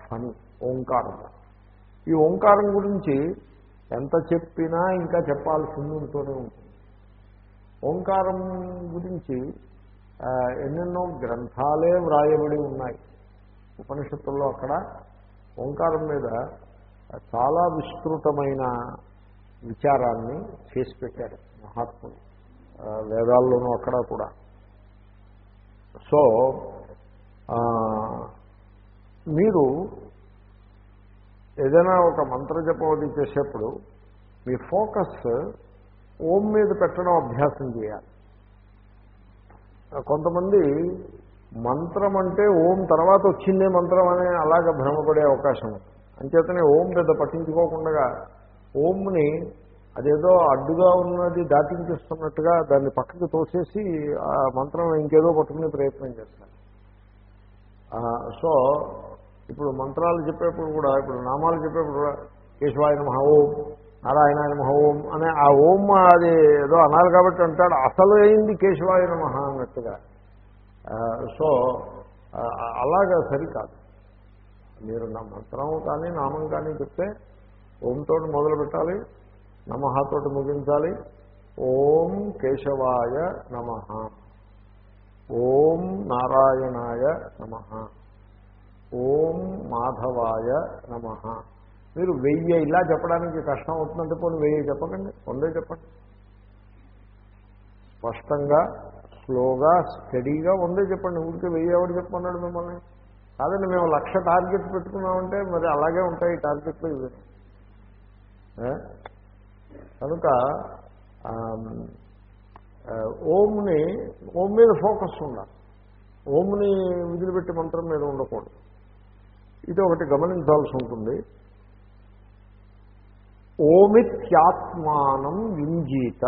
ధ్వని ఓంకారం. ఈ ఓంకారం గురించి ఎంత చెప్పినా ఇంకా చెప్పాల్సింది ఉంటూనే ఉంటుంది. ఓంకారం గురించి ఎన్నెన్నో గ్రంథాలే వ్రాయబడి ఉన్నాయి. ఉపనిషత్తుల్లో అక్కడ ఓంకారం మీద చాలా విస్తృతమైన విచారాన్ని చేసి పెట్టారు మహాత్ములు వేదాల్లోనూ అక్కడ కూడా. సో మీరు ఏదైనా ఒక మంత్ర అది చేసేప్పుడు మీ ఫోకస్ ఓం మీద పెట్టడం అభ్యాసం చేయాలి. కొంతమంది మంత్రం అంటే ఓం తర్వాత వచ్చిందే మంత్రం అనే అలాగ భ్రమపడే అవకాశం ఉంది. అంచేతనే ఓం పెద్ద పట్టించుకోకుండా ఓంని అదేదో అడ్డుగా ఉన్నది దాటించేస్తున్నట్టుగా దాన్ని పక్కకి తోసేసి ఆ మంత్రం ఇంకేదో పట్టుకునే ప్రయత్నం చేస్తారు. సో ఇప్పుడు మంత్రాలు చెప్పేప్పుడు కూడా ఇప్పుడు నామాలు చెప్పేప్పుడు కూడా కేశవాయ నమః ఓం నారాయణాయ నమః ఓం అనే ఆ ఓం అది ఏదో అనాలి కాబట్టి అంటాడు అసలు అయింది కేశవాయ నమః అన్నట్టుగా. సో అలాగా సరికాదు. మీరు నా మంత్రం కానీ నామం కానీ చెప్తే ఓంతో మొదలు పెట్టాలి నమహతోటి ముగించాలి ఓం కేశవాయ నమహ ఓం నారాయణాయ నమ. ఓం మాధవాయ నమ. మీరు వెయ్యి ఇలా చెప్పడానికి కష్టం అవుతుందంటే పోనీ వెయ్యి చెప్పకండి వందే చెప్పండి. స్పష్టంగా స్లోగా స్టడీగా వందే చెప్పండి. ఊరికే వెయ్యి ఎవరు చెప్పమన్నాడు మిమ్మల్ని? కాదండి మేము లక్ష టార్గెట్ పెట్టుకున్నామంటే మరి అలాగే ఉంటాయి టార్గెట్లు ఇవి. కనుక ఓంని ఓం మీద ఫోకస్ ఉండాలి. ఓంని వదిలిపెట్టి మంత్రం మీద ఉండకూడదు. ఇది ఒకటి గమనించాల్సి ఉంటుంది. ఓమిత్యాత్మానం వింజీత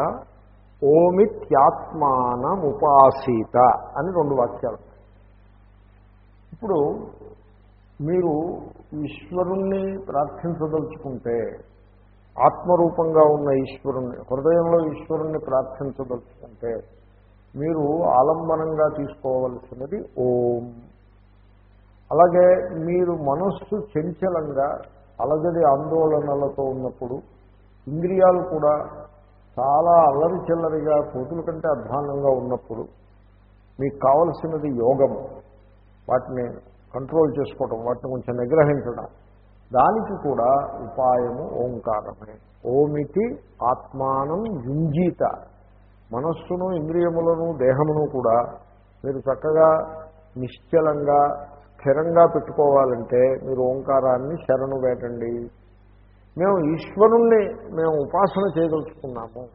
ఓమిత్యాత్మానం ఉపాసీత అని రెండు వాక్యాలు. ఇప్పుడు మీరు ఈశ్వరుణ్ణి ప్రార్థించదలుచుకుంటే ఆత్మరూపంగా ఉన్న ఈశ్వరుణ్ణి హృదయంలో ఈశ్వరుణ్ణి ప్రార్థించదలుచుకుంటే మీరు ఆలంబనంగా తీసుకోవలసినది ఓం. అలాగే మీరు మనస్సు చంచలంగా అలజడి ఆందోళనలతో ఉన్నప్పుడు ఇంద్రియాలు కూడా చాలా అల్లరి చిల్లరిగా కోతుల కంటే అధ్వానంగా ఉన్నప్పుడు మీకు కావలసినది యోగము వాటిని కంట్రోల్ చేసుకోవటం వాటిని కొంచెం నిగ్రహించడం. దానికి కూడా ఉపాయము ఓంకారమే. ఓమితి ఆత్మానం యుంజీత మనస్సును ఇంద్రియములను దేహమును కూడా మీరు చక్కగా నిశ్చలంగా స్థిరంగా పెట్టుకోవాలంటే మీరు ఓంకారాన్ని శరణు వేటండి. మేము ఈశ్వరుణ్ణి మేము ఉపాసన చేయదలుచుకున్నాము.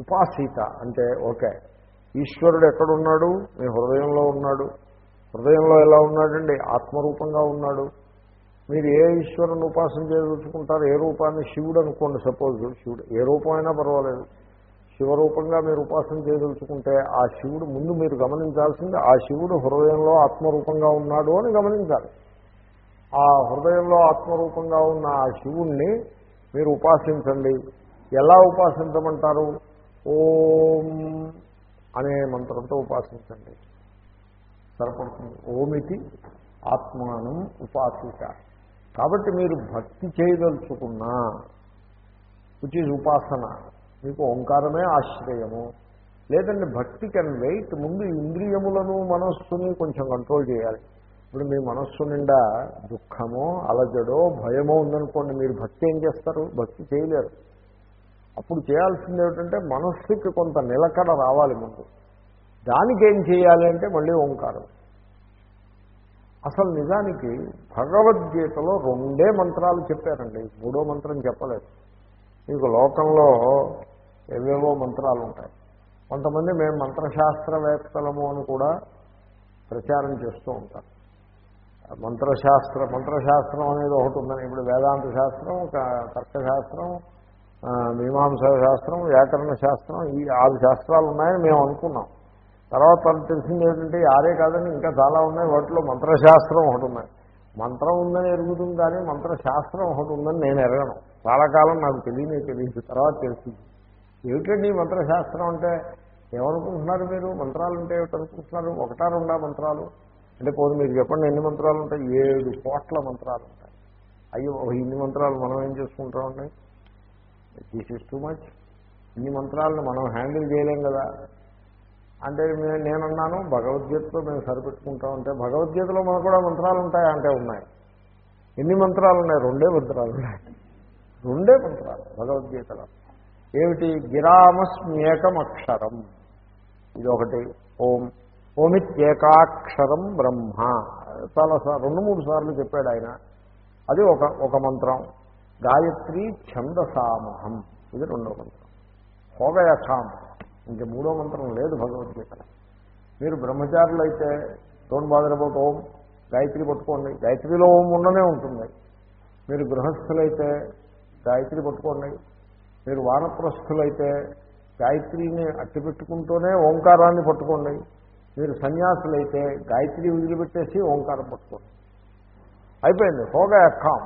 ఉపాసీత అంటే ఓకే. ఈశ్వరుడు ఎక్కడున్నాడు? మీ హృదయంలో ఉన్నాడు. హృదయంలో ఎలా ఉన్నాడండి? ఆత్మరూపంగా ఉన్నాడు. మీరు ఏ ఈశ్వరుని ఉపాసన చేయదలుచుకుంటారు ఏ రూపాన్ని శివుడు అనుకోండి సపోజ్ శివుడు ఏ రూపమైనా పర్వాలేదు. శివరూపంగా మీరు ఉపాసన చేయదలుచుకుంటే ఆ శివుడు ముందు మీరు గమనించాల్సింది ఆ శివుడు హృదయంలో ఆత్మరూపంగా ఉన్నాడు అని గమనించాలి. ఆ హృదయంలో ఆత్మరూపంగా ఉన్న ఆ శివుణ్ణి మీరు ఉపాసించండి. ఎలా ఉపాసించమంటారు? ఓం అనే మంత్రంతో ఉపాసించండి. సరిపడుతుంది. ఓమితి ఆత్మానం ఉపాసిత. కాబట్టి మీరు భక్తి చేయదలుచుకున్నా విచ్ ఈజ్ ఉపాసన మీకు ఓంకారమే ఆశ్రయము. లేదంటే భక్తి కెన్ వెయిట్ ముందు ఇంద్రియములను మనస్సుని కొంచెం కంట్రోల్ చేయాలి. ఇప్పుడు మీ మనస్సు నిండా దుఃఖమో అలజడో భయమో ఉందనుకోండి మీరు భక్తి ఏం చేస్తారు? భక్తి చేయలేరు. అప్పుడు చేయాల్సింది ఏమిటంటే మనస్సుకి కొంత నిలకడ రావాలి ముందు. దానికి ఏం చేయాలి అంటే మళ్ళీ ఓంకారం. అసలు నిజానికి భగవద్గీతలో రెండే మంత్రాలు చెప్పారండి. మూడో మంత్రం చెప్పలేదు. మీకు లోకంలో ఏవేవో మంత్రాలు ఉంటాయి. కొంతమంది మేము మంత్రశాస్త్రవేత్తలము అని కూడా ప్రచారం చేస్తూ ఉంటారు. మంత్రశాస్త్ర మంత్రశాస్త్రం అనేది ఒకటి ఉందని. ఇప్పుడు వేదాంత శాస్త్రం తర్కశాస్త్రం మీమాంసా శాస్త్రం వ్యాకరణ శాస్త్రం ఈ ఆరు శాస్త్రాలు ఉన్నాయని మేము అనుకున్నాం. తర్వాత తెలిసింది ఏంటంటే ఆరే కాదని ఇంకా చాలా ఉన్నాయి. వాటిలో మంత్రశాస్త్రం ఒకటి ఉన్నాయి మంత్రం ఉందని ఎరుగుతుంది కానీ మంత్రశాస్త్రం ఒకటి ఉందని నేను ఎరగను. చాలా కాలం నాకు తెలియని తెలియదు. తర్వాత తెలిసింది. ఏమిటండి మంత్రశాస్త్రం అంటే? ఏమనుకుంటున్నారు మీరు? మంత్రాలు అంటే ఏమిటనుకుంటున్నారు ఒకటా రెండా మంత్రాలు? అంటే పోదు మీరు చెప్పండి ఎన్ని మంత్రాలు ఉంటాయి? ఏడు కోట్ల మంత్రాలు ఉంటాయి. అయ్యో ఇన్ని మంత్రాలు మనం ఏం చేసుకుంటామండి దిస్ ఇస్ టూ మచ్ ఇన్ని మంత్రాలను మనం హ్యాండిల్ చేయలేం కదా. అంటే నేనన్నాను భగవద్గీతతో మేము సరిపెట్టుకుంటాం అంటే భగవద్గీతలో మనకు కూడా మంత్రాలు ఉంటాయి అంటే ఉన్నాయి. ఎన్ని మంత్రాలు ఉన్నాయి రెండే మంత్రాలు ఉన్నాయి రెండే మంత్రాలు భగవద్గీతలో. ఏమిటి? గిరామస్మ్యేకం అక్షరం ఇది ఒకటి ఓం. ఓమిత్యేకాక్షరం బ్రహ్మ. చాలా రెండు మూడు సార్లు చెప్పాడు ఆయన. అది ఒక ఒక మంత్రం. గాయత్రి ఛందసామహం. ఇది రెండో మంత్రం. హోగయఖాం ఇంక మూడో మంత్రం లేదు భగవద్గీత. మీరు బ్రహ్మచారులు అయితే డోంట్ బాదర్ ఓం గాయత్రి పట్టుకోండి. గాయత్రిలో ఓం ఉండనే ఉంటుంది. మీరు గృహస్థులైతే గాయత్రి పట్టుకోండి. మీరు వానప్రస్థులైతే గాయత్రిని అట్టిపెట్టుకుంటూనే ఓంకారాన్ని పట్టుకోండి. మీరు సన్యాసులైతే గాయత్రి వదిలిపెట్టేసి ఓంకారం పట్టుకోండి. అయిపోయింది. హోగా ఎక్కాం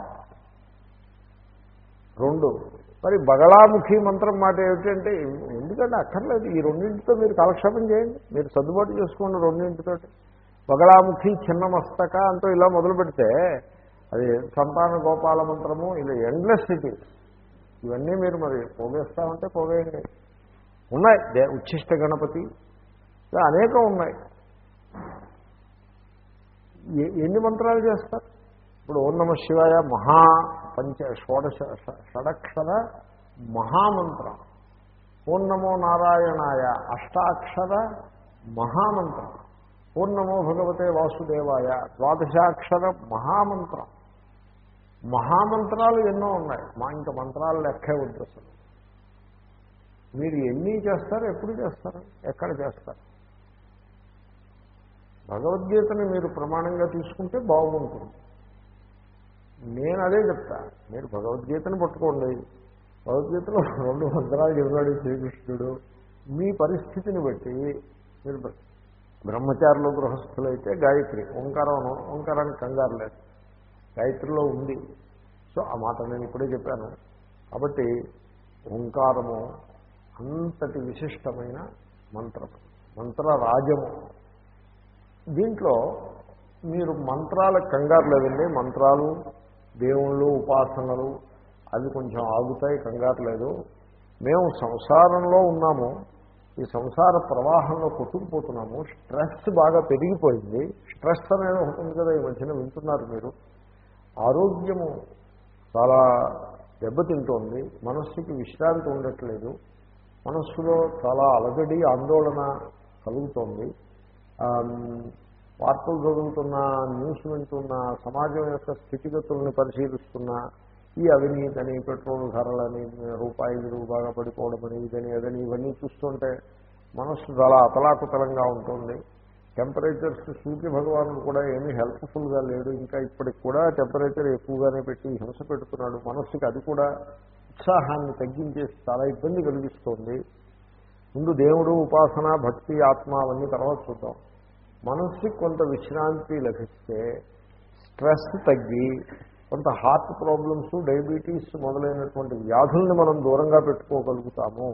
రెండు మరి బగళాముఖి మంత్రం మాట ఏమిటంటే ఎందుకంటే అక్కర్లేదు ఈ రెండింటితో మీరు కాలక్షేపం చేయండి మీరు సర్దుబాటు చేసుకోండి రెండింటితో బగళాముఖి చిన్న మస్తక అంటూ ఇలా మొదలు పెడితే అది సంతాన గోపాల మంత్రము ఇలా ఎండ్లెస్ సిటీ ఇవన్నీ మీరు మరి పోగేస్తామంటే పోగేయండి. ఉన్నాయి ఉచ్ఛిష్ట గణపతి ఇలా అనేకం ఉన్నాయి. ఎన్ని మంత్రాలు చేస్తారు? ఇప్పుడు ఓం నమ శివాయ మహా పంచ షోడశ షడక్షర మహామంత్రం. ఓం నమో నారాయణాయ అష్టాక్షర మహామంత్రం. ఓం నమో భగవతే వాసుదేవాయ ద్వాదశాక్షర మహామంత్రం. మహామంత్రాలు ఎన్నో ఉన్నాయి. మా ఇంకా మంత్రాలు లెక్కే వద్దు అసలు. మీరు ఎన్ని చేస్తారు ఎప్పుడు చేస్తారు ఎక్కడ చేస్తారు. భగవద్గీతని మీరు ప్రమాణంగా తీసుకుంటే బాగుంటుంది. నేను అదే చెప్తా. మీరు భగవద్గీతను పట్టుకోండి. భగవద్గీతలో రెండు మంత్రాలు చెప్పాడు శ్రీకృష్ణుడు. మీ పరిస్థితిని బట్టి మీరు బ్రహ్మచారులు గృహస్థులైతే గాయత్రి ఓంకారం ఓంకారానికి కంగారు లేదు. గాయత్రిలో ఉంది. సో ఆ మాట నేను ఇప్పుడే చెప్పాను. కాబట్టి ఓంకారము అంతటి విశిష్టమైన మంత్రం మంత్రరాజము దీంట్లో మీరు మంత్రాలకు కంగారు లేదండి. మంత్రాలు దేవుళ్ళు ఉపాసనలు అవి కొంచెం ఆగుతాయి కంగారు లేదు. మేము సంసారంలో ఉన్నాము. ఈ సంసార ప్రవాహంలో కొట్టుకుపోతున్నాము. స్ట్రెస్ బాగా పెరిగిపోయింది. స్ట్రెస్ అనేది ఉంటుంది కదా ఈ మధ్యన వింటున్నారు మీరు. ఆరోగ్యము చాలా దెబ్బతింటోంది. మనస్సుకి విశ్రాంతి ఉండట్లేదు. మనస్సులో చాలా అలగడి ఆందోళన కలుగుతోంది. వార్తలు చదువుతున్నా న్యూస్ వింటున్నా సమాజం యొక్క స్థితిగతుల్ని పరిశీలిస్తున్న ఈ అవినీతిని పెట్రోల్ ధరలని రూపాయి విలువ బాగా పడిపోవడం అని ఇదని అదని ఇవన్నీ చూస్తుంటే మనస్సు చాలా అతలాకుతలంగా ఉంటుంది. టెంపరేచర్స్ సూర్య భగవానుడు కూడా ఏమీ హెల్ప్ఫుల్గా లేడు. ఇంకా ఇప్పటికి కూడా టెంపరేచర్ ఎక్కువగానే పెట్టి హింస పెడుతున్నాడు. మనస్సుకి అది కూడా ఉత్సాహాన్ని తగ్గించేసి చాలా ఇబ్బంది కలిగిస్తోంది. ముందు దేవుడు ఉపాసన భక్తి ఆత్మ అవన్నీ తర్వాత చూద్దాం. మనస్సుకి కొంత విశ్రాంతి లభిస్తే స్ట్రెస్ తగ్గి కొంత హార్ట్ ప్రాబ్లమ్స్ డయాబెటీస్ మొదలైనటువంటి వ్యాధుల్ని మనం దూరంగా పెట్టుకోగలుగుతాము.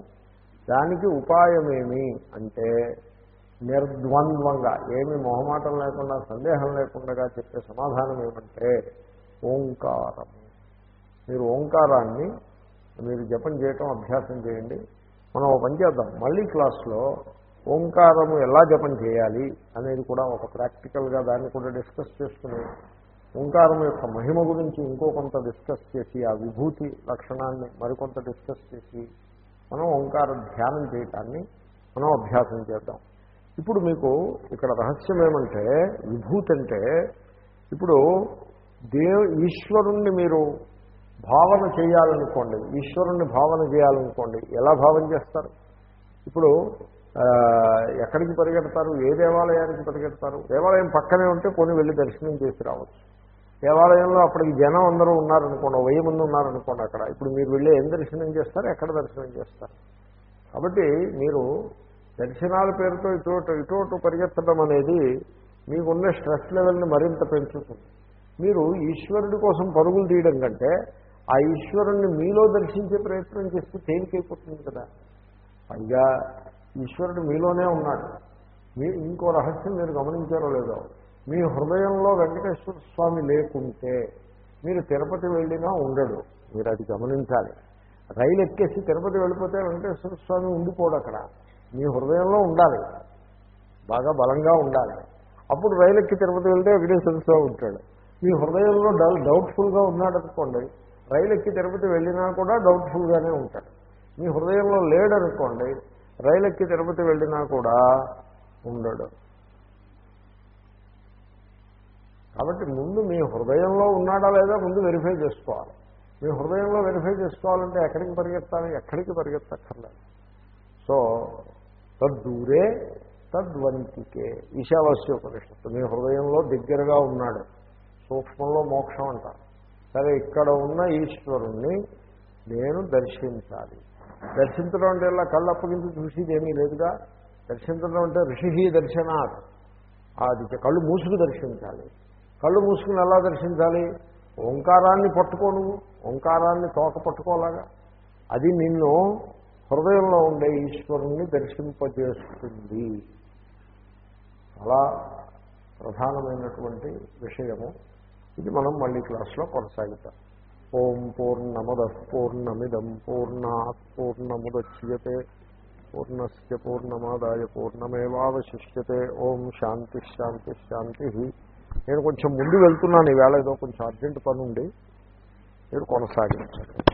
దానికి ఉపాయమేమి అంటే నిర్ద్వంద్వంగా ఏమి మొహమాటం లేకుండా సందేహం లేకుండా చెప్పే సమాధానం ఏమంటే ఓంకారం. మీరు ఓంకారాన్ని మీరు జపం చేయటం అభ్యాసం చేయండి. మనం ఒక పని చేద్దాం. మళ్ళీ క్లాస్లో ఓంకారము ఎలా జపం చేయాలి అనేది కూడా ఒక ప్రాక్టికల్గా దాన్ని కూడా డిస్కస్ చేసుకుని ఓంకారం యొక్క మహిమ గురించి ఇంకో కొంత డిస్కస్ చేసి ఆ విభూతి లక్షణాన్ని మరికొంత డిస్కస్ చేసి మనం ఓంకార ధ్యానం చేయటాన్ని మనం అభ్యాసం చేద్దాం. ఇప్పుడు మీకు ఇక్కడ రహస్యం ఏమంటే విభూతి అంటే ఇప్పుడు దేవ్ ఈశ్వరుణ్ణి మీరు భావన చేయాలనుకోండి ఈశ్వరుణ్ణి భావన చేయాలనుకోండి ఎలా భావన చేస్తారు? ఇప్పుడు ఎక్కడికి పరిగెడతారు? ఏ దేవాలయానికి పరిగెడతారు? దేవాలయం పక్కనే ఉంటే కొన్ని వెళ్ళి దర్శనం చేసి రావచ్చు. దేవాలయంలో అప్పటికి జనం అందరూ ఉన్నారనుకోండి ఓ వెయ్యి మంది ఉన్నారనుకోండి అక్కడ. ఇప్పుడు మీరు వెళ్ళి ఏం దర్శనం చేస్తారు? ఎక్కడ దర్శనం చేస్తారు? కాబట్టి మీరు దర్శనాల పేరుతో ఇటు ఇటు పరిగెత్తడం అనేది మీకున్న స్ట్రెస్ లెవెల్ని మరింత పెంచుతుంది. మీరు ఈశ్వరుడి కోసం పరుగులు తీయడం కంటే ఆ ఈశ్వరుణ్ణి మీలో దర్శించే ప్రయత్నం చేస్తే తేలికైపోతుంది కదా. పైగా ఈశ్వరుడు మీలోనే ఉన్నాడు. మీ ఇంకో రహస్యం మీరు గమనించారో లేదో. మీ హృదయంలో వెంకటేశ్వర స్వామి లేకుంటే మీరు తిరుపతి వెళ్ళినా ఉండడు. మీరు అది గమనించాలి. రైలు ఎక్కేసి తిరుపతి వెళ్ళిపోతే వెంకటేశ్వర స్వామి ఉండిపోడు అక్కడ. మీ హృదయంలో ఉండాలి. బాగా బలంగా ఉండాలి. అప్పుడు రైలు ఎక్కి తిరుపతి వెళ్తే వెంకటేశ్వర స్వామి ఉంటాడు. మీ హృదయంలో డౌ డౌట్ఫుల్గా ఉన్నాడు అనుకోండి. రైలు ఎక్కి తిరుపతి వెళ్ళినా కూడా డౌట్ఫుల్గానే ఉంటాడు. మీ హృదయంలో లేడనుకోండి రైలు ఎక్కి తిరుపతి వెళ్ళినా కూడా ఉండడు. కాబట్టి ముందు మీ హృదయంలో ఉన్నాడా లేదా ముందు వెరిఫై చేసుకోవాలి. మీ హృదయంలో వెరిఫై చేసుకోవాలంటే ఎక్కడికి పరిగెత్తాలి? ఎక్కడికి పరిగెత్తక్కర్లేదు. సో తద్దూరే తద్వంతికే ఈశావాస్యోపనిషత్తు. మీ హృదయంలో దగ్గరగా ఉన్నాడు. సూక్ష్మంలో మోక్షం అంటారు. సరే ఇక్కడ ఉన్న ఈశ్వరుణ్ణి నేను దర్శించాలి. దర్శించడం అంటే ఇలా కళ్ళు అప్పగించి చూసేది ఏమీ లేదుగా. దర్శించడం అంటే ఋషి దర్శనాత్. అది కళ్ళు మూసుకు దర్శించాలి. కళ్ళు మూసుకుని ఎలా దర్శించాలి? ఓంకారాన్ని పట్టుకో నువ్వు ఓంకారాన్ని తోక పట్టుకోలాగా. అది నిన్ను హృదయంలో ఉండే ఈశ్వరుణ్ణి దర్శింపజేస్తుంది. చాలా ప్రధానమైనటువంటి విషయము. ఇది మనం మళ్ళీ క్లాస్లో కొనసాగుతాం ఓం పూర్ణమద పూర్ణమిదం పూర్ణా పూర్ణముద్యతే పూర్ణస్ పూర్ణమాదాయ పూర్ణమేవాశిష్యతే ఓం శాంతి శాంతి శాంతి. నేను కొంచెం ముందు వెళ్తున్నాను ఈవేళ ఏదో కొంచెం అర్జెంట్ పని ఉంది మీరు కొనసాగించండి.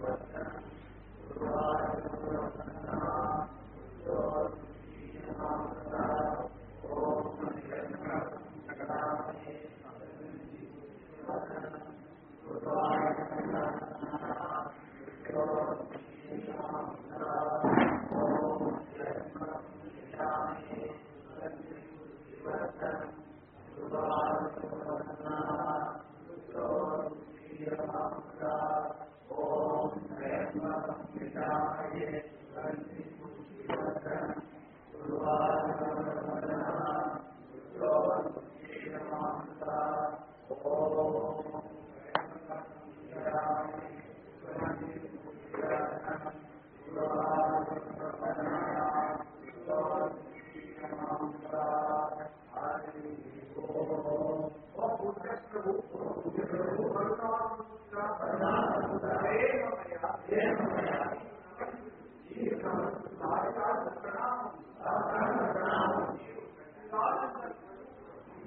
Well,